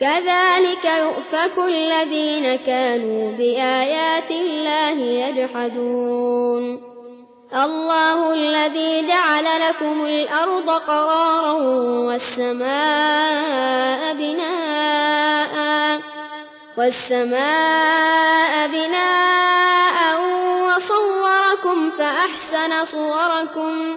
كذلك يؤفك الذين كانوا بآيات الله يجحدون. الله الذي جعل لكم الأرض قرارا والسماء بناء والسماء بناء وصوركم فأحسن صوركم.